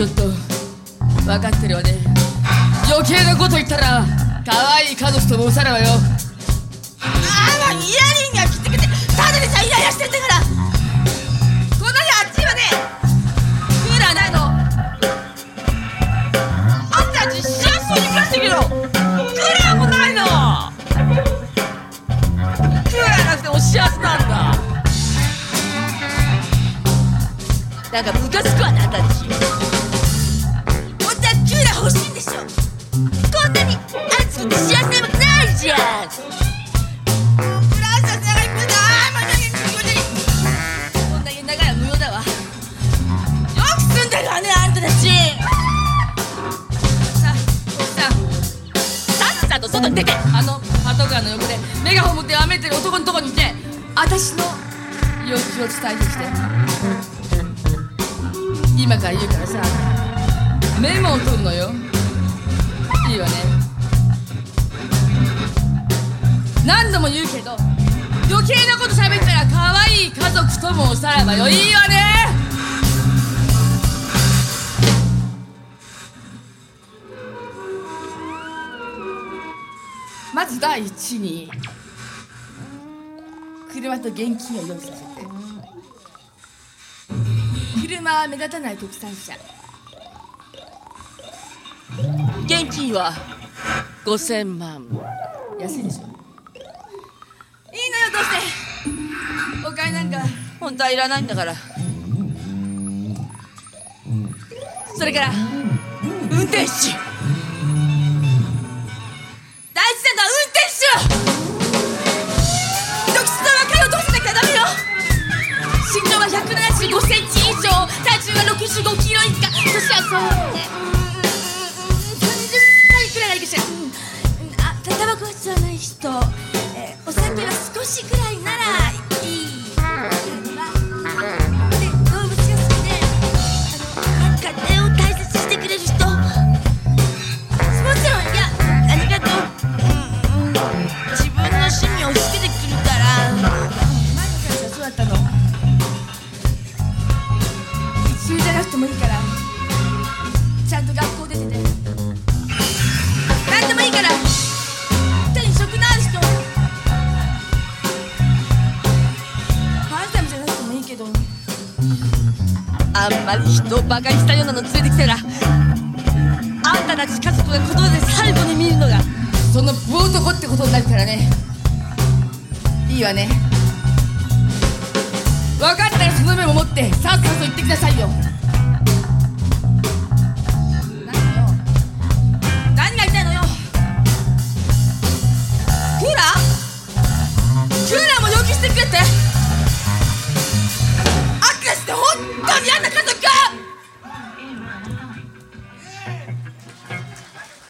ちょっと分かってるわね。余計なこと言ったら可愛い家族ともおさらわよ。ああもうイヤリングが切ってくてただでさえイライラしてんだから。この日あっちはね。クーラーないの。あんたたち幸せに暮らしてるけどクーラーもないの。クーラーなくても幸せなんだ。なんかムカつくわねあんたたち。く住んでるわねあんたたち。さあさんさっさと外に出て。あのパトカーの横でメガホン持ってわめてる男のとこにいて。私の要求を伝えてきて。今から言うからさ。メモを取るのよ。いいわね。何度も言うけど余計なこと喋ったら可愛い家族ともおさらばよ。いいわね。まず第一に車と現金を用意させて。車は目立たない国産車現金は5000万。安いでしょ。いいのよどうして。お金なんか。本当はいらないんだから。それから運転手。重は65キロ以下年はそうね。30歳くらいがいいかしら。うんあタバコは吸わない人。えーお酒は少しくらいなら。もいいから。ちゃんと学校出てて。何でもいいから。手に職のある人ハンサムじゃなくてもいいけど。あんまり人をバカにしたようなの連れてきたら。あんたたち家族が子供で最後に見るのが。そのブ男ってことになるからね。いいわね。分かったらその目も持ってさっさと行ってくださいよ。って本当